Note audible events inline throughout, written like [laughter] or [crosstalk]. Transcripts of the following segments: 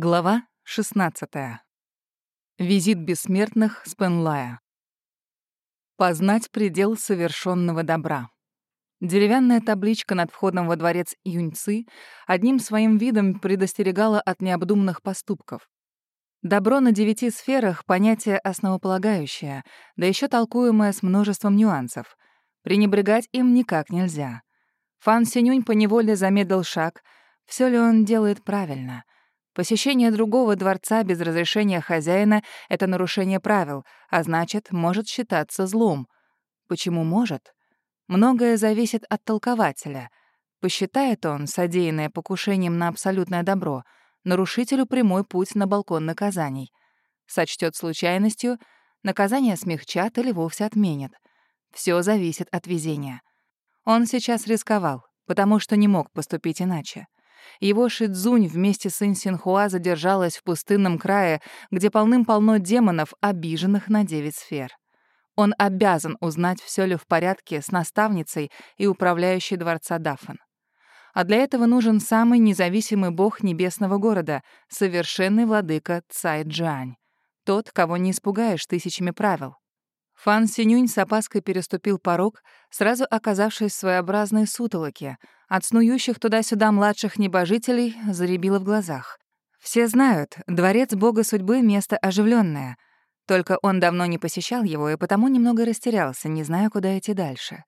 Глава 16. Визит бессмертных с Пенлая. Познать предел совершенного добра. Деревянная табличка над входом во дворец Юньцы одним своим видом предостерегала от необдуманных поступков. Добро на девяти сферах — понятие основополагающее, да еще толкуемое с множеством нюансов. Пренебрегать им никак нельзя. Фан Синюнь поневоле замедлил шаг. Все ли он делает правильно — Посещение другого дворца без разрешения хозяина — это нарушение правил, а значит, может считаться злом. Почему может? Многое зависит от толкователя. Посчитает он, содеянное покушением на абсолютное добро, нарушителю прямой путь на балкон наказаний. Сочтет случайностью, наказание смягчат или вовсе отменят. Все зависит от везения. Он сейчас рисковал, потому что не мог поступить иначе. Его Шидзунь вместе с Инсинхуа задержалась в пустынном крае, где полным-полно демонов, обиженных на девять сфер. Он обязан узнать, все ли в порядке с наставницей и управляющей дворца Дафан. А для этого нужен самый независимый бог небесного города, совершенный владыка Цай Джань. Тот, кого не испугаешь тысячами правил. Фан Синюнь с опаской переступил порог, сразу оказавшись в своеобразной сутолоке. От снующих туда-сюда младших небожителей заребило в глазах. Все знают, дворец бога судьбы — место оживленное. Только он давно не посещал его и потому немного растерялся, не зная, куда идти дальше.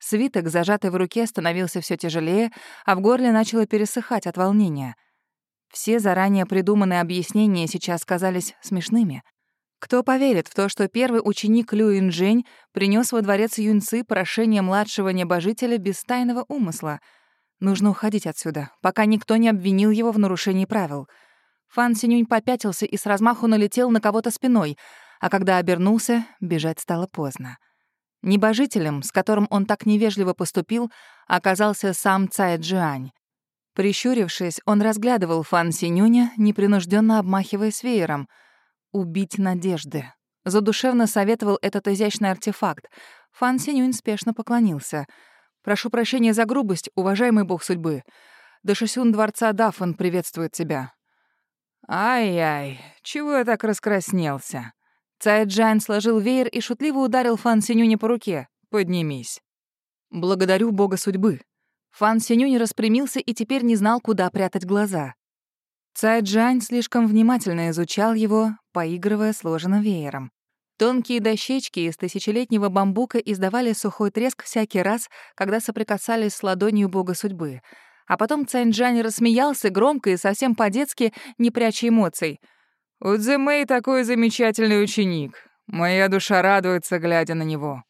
Свиток, зажатый в руке, становился все тяжелее, а в горле начало пересыхать от волнения. Все заранее придуманные объяснения сейчас казались смешными — кто поверит в то, что первый ученик Лю Инжень принес во дворец Юньцы прошение младшего небожителя без тайного умысла? Нужно уходить отсюда, пока никто не обвинил его в нарушении правил. Фан Синюнь попятился и с размаху налетел на кого-то спиной, а когда обернулся, бежать стало поздно. Небожителем, с которым он так невежливо поступил, оказался сам Цай Джиань. Прищурившись, он разглядывал Фан Синюня, непринужденно обмахиваясь веером — убить надежды. Задушевно советовал этот изящный артефакт. Фан Синюнь спешно поклонился. «Прошу прощения за грубость, уважаемый бог судьбы. Дашисюн дворца Дафан приветствует тебя». «Ай-яй, чего я так раскраснелся?» Цай Джайн сложил веер и шутливо ударил Фан Синюня по руке. «Поднимись». «Благодарю бога судьбы». Фан Синюнь распрямился и теперь не знал, куда прятать глаза. Цай Джань слишком внимательно изучал его, поигрывая сложенным веером. Тонкие дощечки из тысячелетнего бамбука издавали сухой треск всякий раз, когда соприкасались с ладонью бога судьбы. А потом Цянь-Джань рассмеялся громко и совсем по-детски, не пряча эмоций. «У Цзэмэй такой замечательный ученик. Моя душа радуется, глядя на него».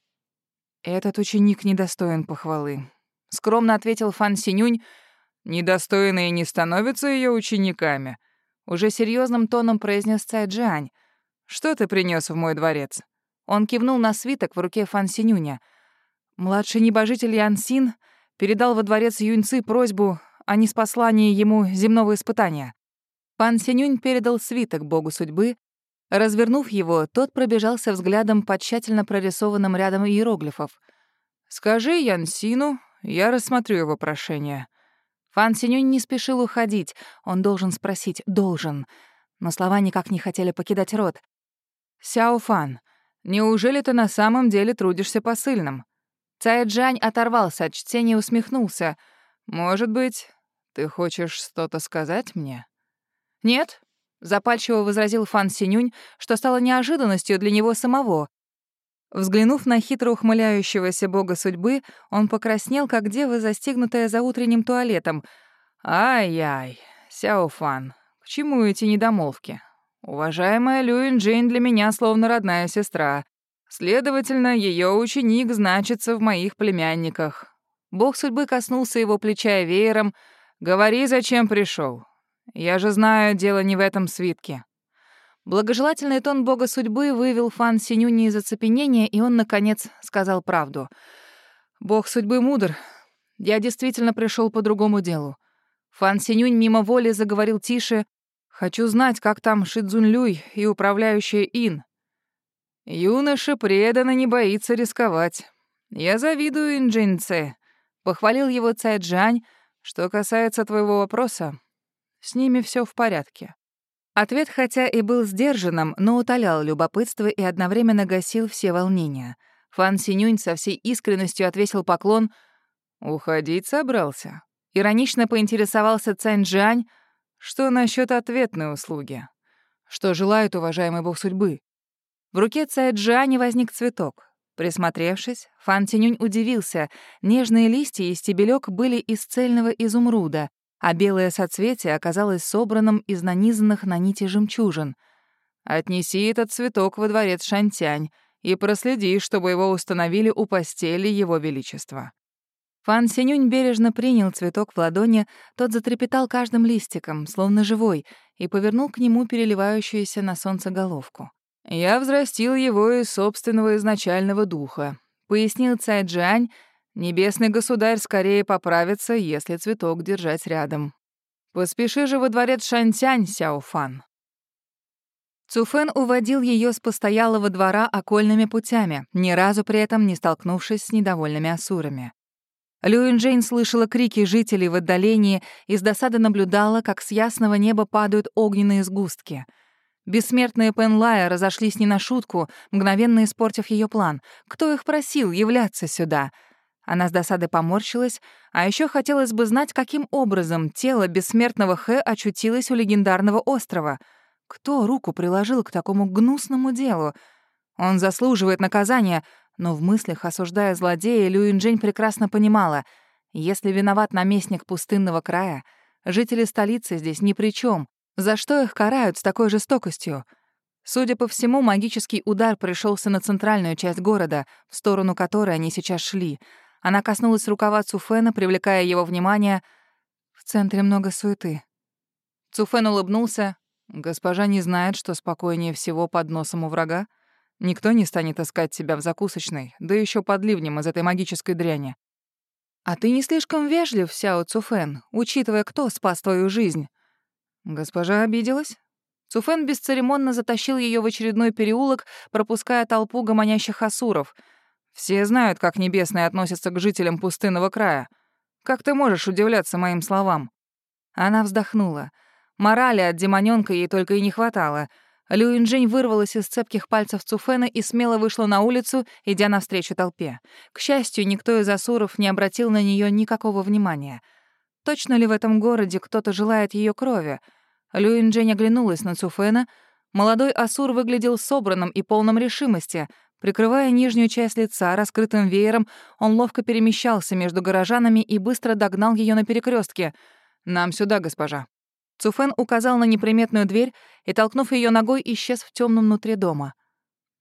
«Этот ученик недостоин похвалы», — скромно ответил Фан Синюнь, Недостойные не становятся ее учениками. Уже серьезным тоном произнес Цай Джиань. Что ты принес в мой дворец? Он кивнул на свиток в руке Фан Синюня. Младший небожитель Ян Син передал во дворец Юньцы просьбу о неспослании ему земного испытания. Фан Синюнь передал свиток богу судьбы. Развернув его, тот пробежался взглядом по тщательно прорисованным рядом иероглифов. «Скажи Ян Сину, я рассмотрю его прошение», Фан Синюнь не спешил уходить. Он должен спросить, должен. Но слова никак не хотели покидать рот. «Сяо Фан, неужели ты на самом деле трудишься посыльным?» Цай Джань оторвался от чтения и усмехнулся. «Может быть, ты хочешь что-то сказать мне?» «Нет», — запальчиво возразил Фан Синюнь, что стало неожиданностью для него самого. Взглянув на хитро ухмыляющегося бога судьбы, он покраснел, как дева, застигнутая за утренним туалетом. «Ай-яй, Сяофан, к чему эти недомолвки? Уважаемая Люин Джейн для меня словно родная сестра. Следовательно, ее ученик значится в моих племянниках». Бог судьбы коснулся его плеча веером. «Говори, зачем пришел. Я же знаю, дело не в этом свитке». Благожелательный тон бога судьбы вывел Фан Синюни из оцепенения, и он, наконец, сказал правду. «Бог судьбы мудр. Я действительно пришел по другому делу». Фан Синюнь мимо воли заговорил тише. «Хочу знать, как там Шидзун Люй и управляющая Ин». «Юноша преданно не боится рисковать. Я завидую Инджинце», — похвалил его Цай Джань. «Что касается твоего вопроса, с ними все в порядке». Ответ хотя и был сдержанным, но утолял любопытство и одновременно гасил все волнения. Фан Синюнь со всей искренностью отвесил поклон. «Уходить собрался?» Иронично поинтересовался Цань Джань, что насчет ответной услуги. Что желает уважаемый бог судьбы? В руке Цай Джани возник цветок. Присмотревшись, Фан Тинюнь удивился. Нежные листья и стебелек были из цельного изумруда, а белое соцветие оказалось собранным из нанизанных на нити жемчужин. «Отнеси этот цветок во дворец Шантянь и проследи, чтобы его установили у постели Его Величества». Фан Синюнь бережно принял цветок в ладони, тот затрепетал каждым листиком, словно живой, и повернул к нему переливающуюся на солнце головку. «Я взрастил его из собственного изначального духа», — пояснил Цай Джань. «Небесный государь скорее поправится, если цветок держать рядом. Поспеши же во дворец Шантянь, Сяофан». Цуфэн уводил ее с постоялого двора окольными путями, ни разу при этом не столкнувшись с недовольными асурами. Люин Джейн слышала крики жителей в отдалении и с досады наблюдала, как с ясного неба падают огненные сгустки. Бессмертные Пенлая разошлись не на шутку, мгновенно испортив ее план. Кто их просил являться сюда? Она с досады поморщилась, а еще хотелось бы знать, каким образом тело бессмертного Хэ очутилось у легендарного острова. Кто руку приложил к такому гнусному делу? Он заслуживает наказания, но в мыслях, осуждая злодея, Люинджень прекрасно понимала, если виноват наместник пустынного края, жители столицы здесь ни при чем. За что их карают с такой жестокостью? Судя по всему, магический удар пришелся на центральную часть города, в сторону которой они сейчас шли. Она коснулась рукава Цуфена, привлекая его внимание. В центре много суеты. Цуфен улыбнулся. «Госпожа не знает, что спокойнее всего под носом у врага?» Никто не станет искать тебя в закусочной, да еще под ливнем из этой магической дряни. А ты не слишком вежлив, Сяо Цуфен, учитывая, кто спас твою жизнь. Госпожа обиделась? Цуфен бесцеремонно затащил ее в очередной переулок, пропуская толпу гомонящих асуров. Все знают, как небесные относятся к жителям пустынного края. Как ты можешь удивляться моим словам? Она вздохнула. Морали от демонёнка ей только и не хватало — Лю Инжень вырвалась из цепких пальцев Цуфена и смело вышла на улицу, идя навстречу толпе. К счастью, никто из асуров не обратил на нее никакого внимания. Точно ли в этом городе кто-то желает ее крови? Лю Инжень оглянулась на Цуфена. Молодой асур выглядел собранным и полным решимости. Прикрывая нижнюю часть лица раскрытым веером, он ловко перемещался между горожанами и быстро догнал ее на перекрестке. «Нам сюда, госпожа». Цуфен указал на неприметную дверь и, толкнув ее ногой, исчез в темном внутри дома.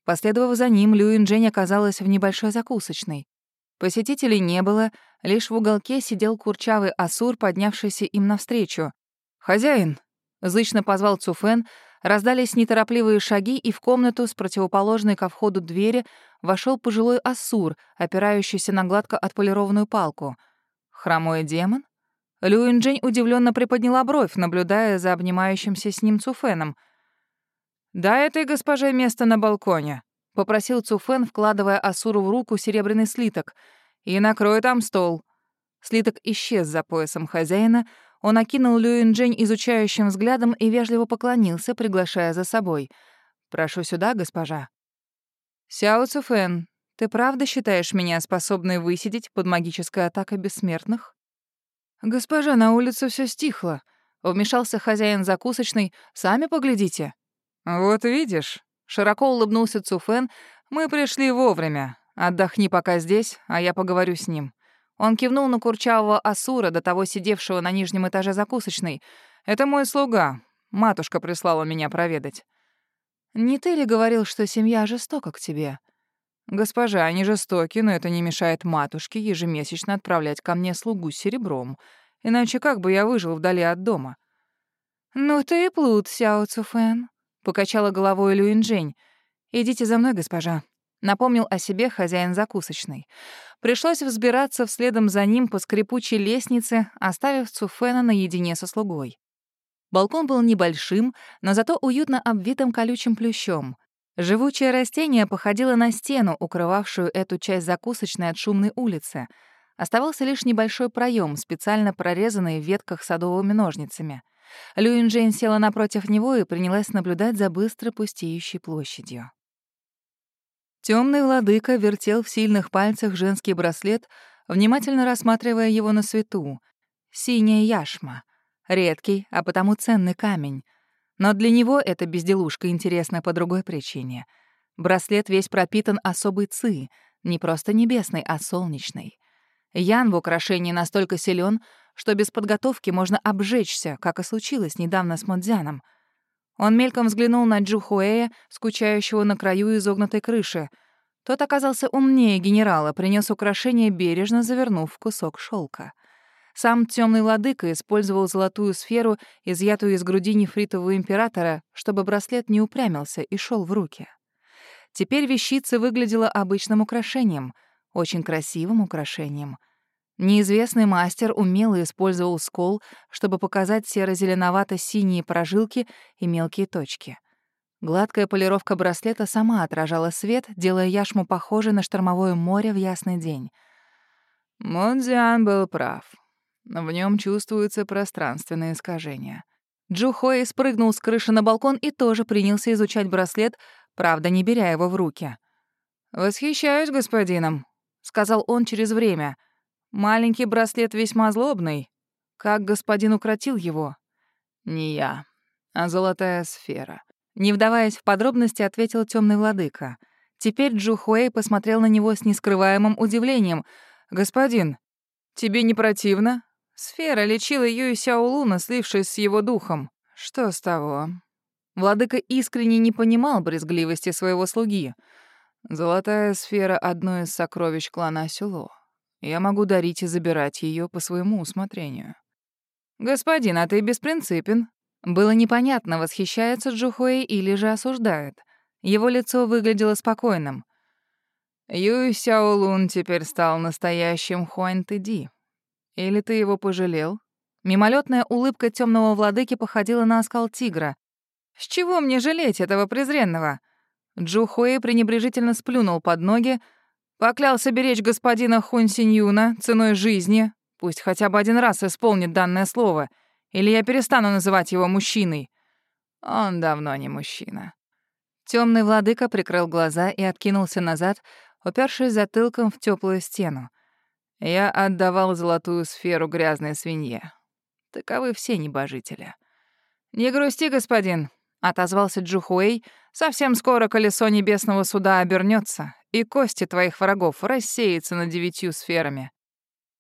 Последовав за ним, Люин Джень оказалась в небольшой закусочной. Посетителей не было, лишь в уголке сидел курчавый асур, поднявшийся им навстречу. «Хозяин!» — зычно позвал Цуфен, раздались неторопливые шаги, и в комнату с противоположной ко входу двери вошел пожилой асур, опирающийся на гладко отполированную палку. Хромой демон? Люинджень удивленно приподняла бровь, наблюдая за обнимающимся с ним Цуфеном. «Дай этой госпоже место на балконе», — попросил Цуфен, вкладывая Асуру в руку серебряный слиток. «И накрой там стол». Слиток исчез за поясом хозяина, он окинул Люинджень изучающим взглядом и вежливо поклонился, приглашая за собой. «Прошу сюда, госпожа». «Сяо Цуфен, ты правда считаешь меня способной высидеть под магической атакой бессмертных?» «Госпожа, на улице все стихло», — вмешался хозяин закусочной. «Сами поглядите». «Вот видишь», — широко улыбнулся Цуфен, — «мы пришли вовремя. Отдохни пока здесь, а я поговорю с ним». Он кивнул на курчавого Асура, до того сидевшего на нижнем этаже закусочной. «Это мой слуга. Матушка прислала меня проведать». «Не ты ли говорил, что семья жестока к тебе?» «Госпожа, они жестоки, но это не мешает матушке ежемесячно отправлять ко мне слугу с серебром. Иначе как бы я выжил вдали от дома?» «Ну ты и плут, Сяо Цуфэн», — покачала головой Люинджень. «Идите за мной, госпожа», — напомнил о себе хозяин закусочной. Пришлось взбираться вследом за ним по скрипучей лестнице, оставив Цуфэна наедине со слугой. Балкон был небольшим, но зато уютно обвитым колючим плющом. Живучее растение походило на стену, укрывавшую эту часть закусочной от шумной улицы. Оставался лишь небольшой проем, специально прорезанный в ветках садовыми ножницами. Люин Джейн села напротив него и принялась наблюдать за быстро пустеющей площадью. Темный владыка вертел в сильных пальцах женский браслет, внимательно рассматривая его на свету. Синяя яшма. Редкий, а потому ценный камень. Но для него эта безделушка интересна по другой причине. Браслет весь пропитан особой ци, не просто небесной, а солнечной. Ян в украшении настолько силен, что без подготовки можно обжечься, как и случилось недавно с Модзяном. Он мельком взглянул на Джу Хуэя, скучающего на краю изогнутой крыши. Тот оказался умнее генерала, принес украшение, бережно завернув в кусок шелка. Сам темный владыка использовал золотую сферу, изъятую из груди нефритового императора, чтобы браслет не упрямился и шел в руки. Теперь вещица выглядела обычным украшением, очень красивым украшением. Неизвестный мастер умело использовал скол, чтобы показать серо-зеленовато-синие прожилки и мелкие точки. Гладкая полировка браслета сама отражала свет, делая яшму похожей на штормовое море в ясный день. Модзиан был прав. В нем чувствуется пространственное искажение. Джухой спрыгнул с крыши на балкон и тоже принялся изучать браслет, правда, не беря его в руки. «Восхищаюсь господином», — сказал он через время. «Маленький браслет весьма злобный. Как господин укротил его?» «Не я, а золотая сфера». Не вдаваясь в подробности, ответил темный владыка. Теперь Джухуэй посмотрел на него с нескрываемым удивлением. «Господин, тебе не противно?» Сфера лечила Юи Сяолуна, слившись с его духом. Что с того? Владыка искренне не понимал брезгливости своего слуги. Золотая сфера — одно из сокровищ клана Сюло. Я могу дарить и забирать ее по своему усмотрению. «Господин, а ты беспринципен». Было непонятно, восхищается Джухуэй или же осуждает. Его лицо выглядело спокойным. Юй Сяолун теперь стал настоящим Хуань Тэди. Или ты его пожалел? Мимолетная улыбка темного владыки походила на оскал тигра. С чего мне жалеть этого презренного? Джу Хуэй пренебрежительно сплюнул под ноги, поклялся беречь господина Хун Синьюна ценой жизни, пусть хотя бы один раз исполнит данное слово, или я перестану называть его мужчиной. Он давно не мужчина. Темный владыка прикрыл глаза и откинулся назад, упершись затылком в теплую стену. Я отдавал золотую сферу грязной свинье. Таковы все небожители. «Не грусти, господин», — отозвался Джухуэй. «Совсем скоро колесо небесного суда обернется, и кости твоих врагов рассеются над девятью сферами».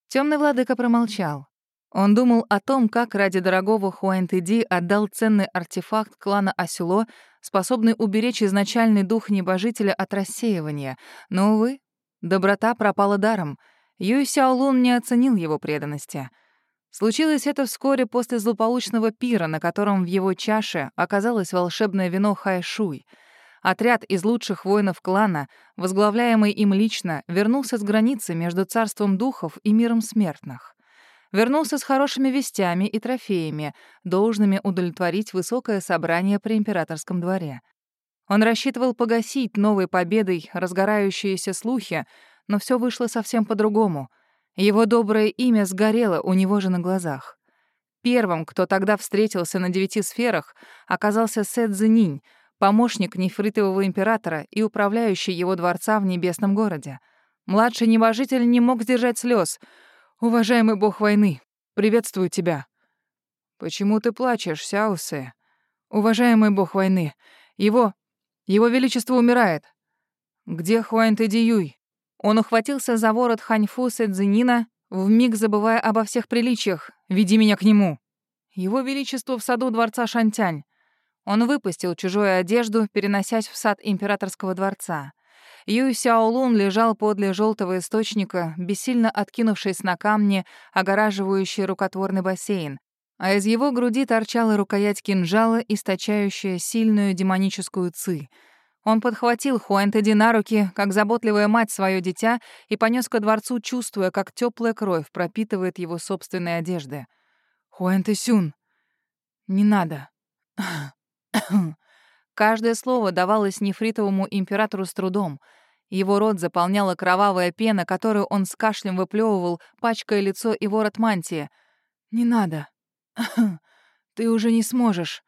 Темный владыка промолчал. Он думал о том, как ради дорогого Хуэнтеди отдал ценный артефакт клана Асюло, способный уберечь изначальный дух небожителя от рассеивания. Но, увы, доброта пропала даром — Юй Сяолун не оценил его преданности. Случилось это вскоре после злополучного пира, на котором в его чаше оказалось волшебное вино Хайшуй. Отряд из лучших воинов клана, возглавляемый им лично, вернулся с границы между царством духов и миром смертных. Вернулся с хорошими вестями и трофеями, должными удовлетворить высокое собрание при императорском дворе. Он рассчитывал погасить новой победой разгорающиеся слухи, но все вышло совсем по-другому. Его доброе имя сгорело у него же на глазах. Первым, кто тогда встретился на девяти сферах, оказался Сет Зенинь, помощник нефритового императора и управляющий его дворца в небесном городе. Младший небожитель не мог сдержать слез. «Уважаемый бог войны, приветствую тебя». «Почему ты плачешь, Сяусе?» «Уважаемый бог войны, его... его величество умирает». «Где Хуань Тэдиюй?» Он ухватился за ворот Ханьфу Сэдзинина, вмиг забывая обо всех приличиях. «Веди меня к нему!» Его Величество в саду дворца Шантянь. Он выпустил чужую одежду, переносясь в сад императорского дворца. Юй Сяолун лежал подле желтого источника, бессильно откинувшись на камни, огораживающие рукотворный бассейн, а из его груди торчала рукоять кинжала, источающая сильную демоническую ци — он подхватил Хуэнтеди на руки, как заботливая мать свое дитя, и понес ко дворцу, чувствуя, как теплая кровь пропитывает его собственные одежды. «Хуэнте Сюн, не надо». [coughs] Каждое слово давалось нефритовому императору с трудом. Его рот заполняла кровавая пена, которую он с кашлем выплевывал, пачкая лицо и ворот мантии. «Не надо. [coughs] Ты уже не сможешь.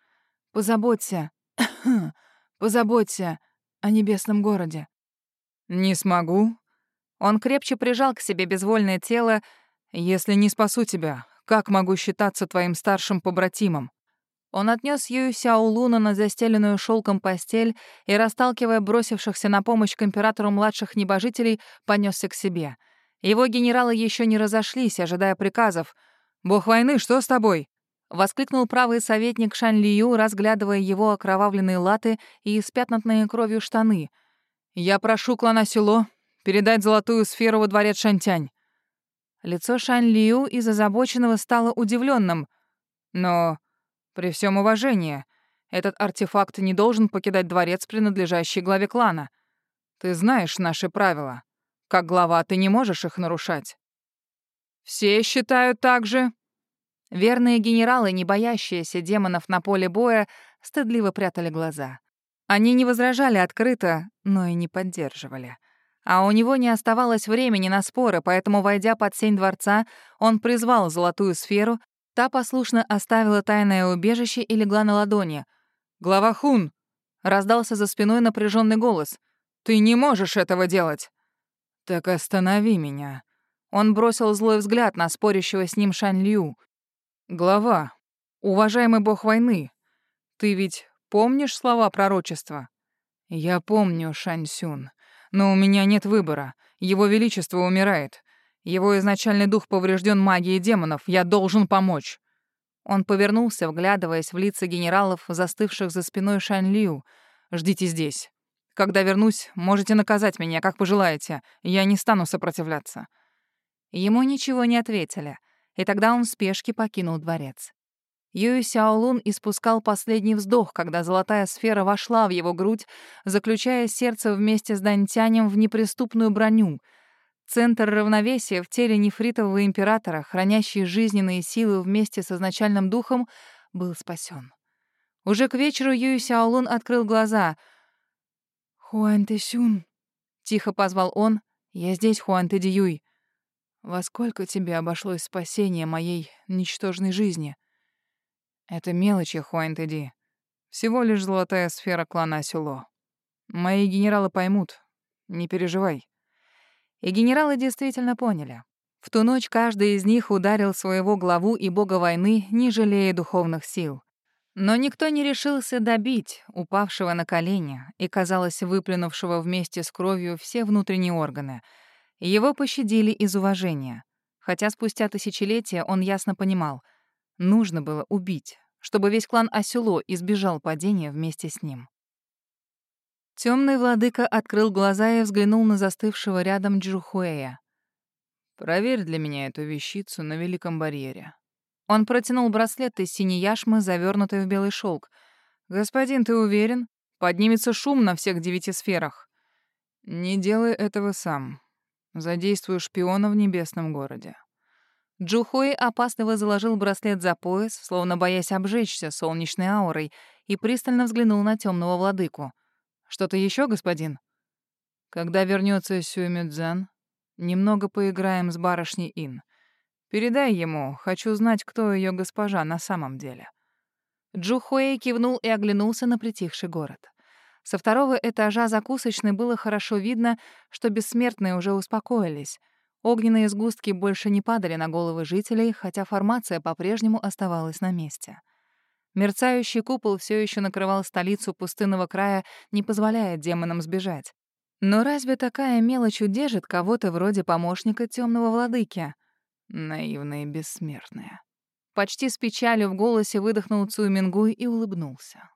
Позаботься. [coughs] Позаботься о небесном городе. Не смогу. Он крепче прижал к себе безвольное тело. Если не спасу тебя, как могу считаться твоим старшим побратимом? Он отнес Юю Сяолуна на застеленную шелком постель и, расталкивая бросившихся на помощь к императору младших небожителей, понесся к себе. Его генералы еще не разошлись, ожидая приказов. «Бог войны, что с тобой?» — воскликнул правый советник Шань Лию, разглядывая его окровавленные латы и испятнанные кровью штаны. «Я прошу клана Село передать золотую сферу во дворец Шантянь». Лицо Шань Лию из озабоченного стало удивленным. «Но при всем уважении, этот артефакт не должен покидать дворец, принадлежащий главе клана. Ты знаешь наши правила. Как глава ты не можешь их нарушать. Все считают так же. Верные генералы, не боящиеся демонов на поле боя, стыдливо прятали глаза. Они не возражали открыто, но и не поддерживали. А у него не оставалось времени на споры, поэтому, войдя под сень дворца, он призвал золотую сферу Та послушно оставила тайное убежище и легла на ладони. «Глава Хун!» — раздался за спиной напряженный голос. «Ты не можешь этого делать!» «Так останови меня!» Он бросил злой взгляд на спорящего с ним Шань Лю. «Глава, уважаемый бог войны, ты ведь помнишь слова пророчества?» «Я помню, Шань Сюн, но у меня нет выбора. Его Величество умирает. Его изначальный дух поврежден магией демонов. Я должен помочь». Он повернулся, вглядываясь в лица генералов, застывших за спиной Шань Лиу. «Ждите здесь. Когда вернусь, можете наказать меня, как пожелаете. Я не стану сопротивляться». Ему ничего не ответили, и тогда он в спешке покинул дворец. Юй Сяолун испускал последний вздох, когда золотая сфера вошла в его грудь, заключая сердце вместе с Дантянем в неприступную броню — Центр равновесия в теле нефритового императора, хранящий жизненные силы вместе с изначальным духом, был спасен. Уже к вечеру Юй Сяолун открыл глаза. «Хуан Тэсюн», — тихо позвал он, — «я здесь, Хуан Тэ Юй. Во сколько тебе обошлось спасение моей ничтожной жизни?» «Это мелочи, Хуан Тэди. Всего лишь золотая сфера клана Сюло. Мои генералы поймут. Не переживай». И генералы действительно поняли. В ту ночь каждый из них ударил своего главу и бога войны, не жалея духовных сил. Но никто не решился добить упавшего на колени и, казалось, выплюнувшего вместе с кровью все внутренние органы. Его пощадили из уважения. Хотя спустя тысячелетия он ясно понимал — нужно было убить, чтобы весь клан Асюло избежал падения вместе с ним. Темный владыка открыл глаза и взглянул на застывшего рядом Джухуэя. «Проверь для меня эту вещицу на Великом барьере». Он протянул браслет из синей яшмы, завернутый в белый шелк. «Господин, ты уверен? Поднимется шум на всех девяти сферах». «Не делай этого сам. Задействуй шпиона в небесном городе». Джухуэй опасливо заложил браслет за пояс, словно боясь обжечься солнечной аурой, и пристально взглянул на темного владыку — что-то еще, господин? Когда вернется Сюэмидзен, немного поиграем с барышней Ин. Передай ему, хочу знать, кто ее госпожа на самом деле. Джухуэй кивнул и оглянулся на притихший город. Со второго этажа закусочной было хорошо видно, что бессмертные уже успокоились. Огненные сгустки больше не падали на головы жителей, хотя формация по-прежнему оставалась на месте. Мерцающий купол все еще накрывал столицу пустынного края, не позволяя демонам сбежать. Но разве такая мелочь удержит кого-то вроде помощника темного владыки? Наивные бессмертные. Почти с печалью в голосе выдохнул Цуй и улыбнулся.